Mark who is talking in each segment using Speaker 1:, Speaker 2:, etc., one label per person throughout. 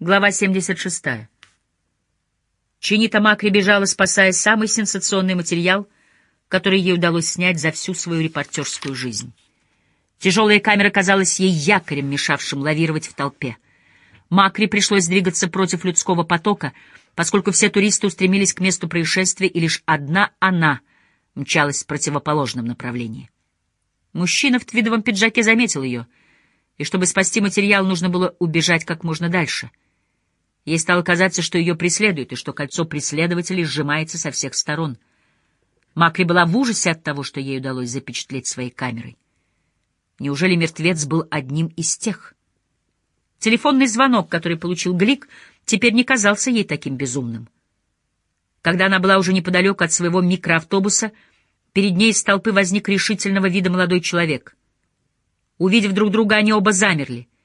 Speaker 1: Глава 76. Чинита Макри бежала, спасая самый сенсационный материал, который ей удалось снять за всю свою репортерскую жизнь. Тяжелая камера казалась ей якорем, мешавшим лавировать в толпе. Макри пришлось двигаться против людского потока, поскольку все туристы устремились к месту происшествия, и лишь одна она мчалась в противоположном направлении. Мужчина в твидовом пиджаке заметил ее, и чтобы спасти материал, нужно было убежать как можно дальше — Ей стало казаться, что ее преследуют, и что кольцо преследователей сжимается со всех сторон. Макри была в ужасе от того, что ей удалось запечатлеть своей камерой. Неужели мертвец был одним из тех? Телефонный звонок, который получил Глик, теперь не казался ей таким безумным. Когда она была уже неподалеку от своего микроавтобуса, перед ней из толпы возник решительного вида молодой человек. Увидев друг друга, они оба замерли —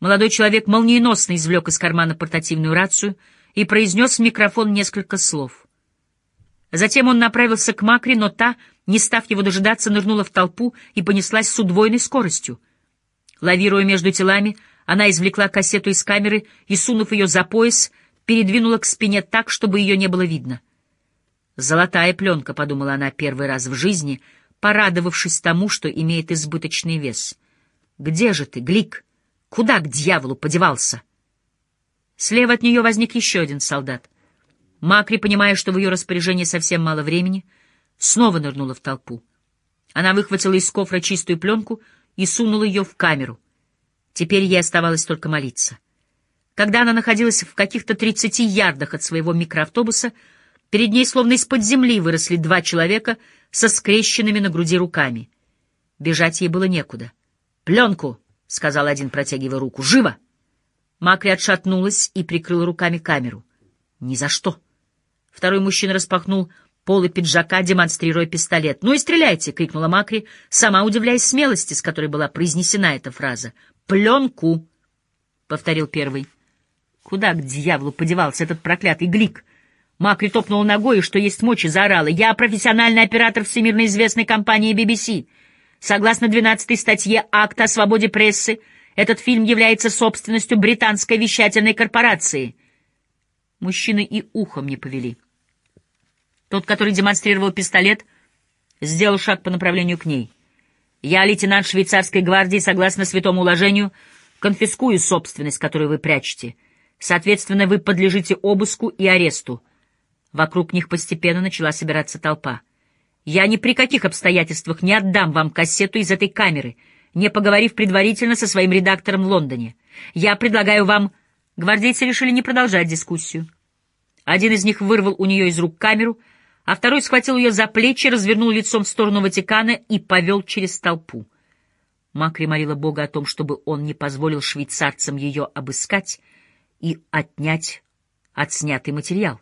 Speaker 1: Молодой человек молниеносно извлек из кармана портативную рацию и произнес в микрофон несколько слов. Затем он направился к Макри, но та, не став его дожидаться, нырнула в толпу и понеслась с удвоенной скоростью. Лавируя между телами, она извлекла кассету из камеры и, сунув ее за пояс, передвинула к спине так, чтобы ее не было видно. «Золотая пленка», — подумала она первый раз в жизни, порадовавшись тому, что имеет избыточный вес. «Где же ты, Глик?» Куда к дьяволу подевался? Слева от нее возник еще один солдат. Макри, понимая, что в ее распоряжении совсем мало времени, снова нырнула в толпу. Она выхватила из кофра чистую пленку и сунула ее в камеру. Теперь ей оставалось только молиться. Когда она находилась в каких-то тридцати ярдах от своего микроавтобуса, перед ней словно из-под земли выросли два человека со скрещенными на груди руками. Бежать ей было некуда. «Пленку!» — сказал один, протягивая руку. «Живо!» Макри отшатнулась и прикрыла руками камеру. «Ни за что!» Второй мужчина распахнул полы пиджака, демонстрируя пистолет. «Ну и стреляйте!» — крикнула Макри, сама удивляясь смелости, с которой была произнесена эта фраза. «Пленку!» — повторил первый. Куда к дьяволу подевался этот проклятый глик? Макри топнула ногой и, что есть мочи, заорала. «Я профессиональный оператор всемирно известной компании BBC!» Согласно 12 статье Акта о свободе прессы, этот фильм является собственностью британской вещательной корпорации. Мужчины и ухом не повели. Тот, который демонстрировал пистолет, сделал шаг по направлению к ней. «Я, лейтенант швейцарской гвардии, согласно святому уложению, конфискую собственность, которую вы прячете. Соответственно, вы подлежите обыску и аресту». Вокруг них постепенно начала собираться толпа. Я ни при каких обстоятельствах не отдам вам кассету из этой камеры, не поговорив предварительно со своим редактором в Лондоне. Я предлагаю вам... Гвардейцы решили не продолжать дискуссию. Один из них вырвал у нее из рук камеру, а второй схватил ее за плечи, развернул лицом в сторону Ватикана и повел через толпу. Макри молила Бога о том, чтобы он не позволил швейцарцам ее обыскать и отнять отснятый материал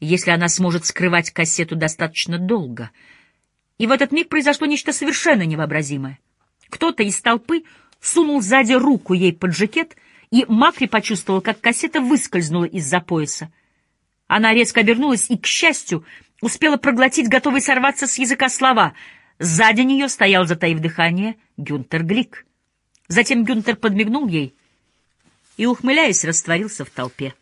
Speaker 1: если она сможет скрывать кассету достаточно долго. И в этот миг произошло нечто совершенно невообразимое. Кто-то из толпы сунул сзади руку ей под жакет, и Макри почувствовал, как кассета выскользнула из-за пояса. Она резко обернулась и, к счастью, успела проглотить готовый сорваться с языка слова. Сзади нее стоял, затаив дыхание, Гюнтер Глик. Затем Гюнтер подмигнул ей и, ухмыляясь, растворился в толпе.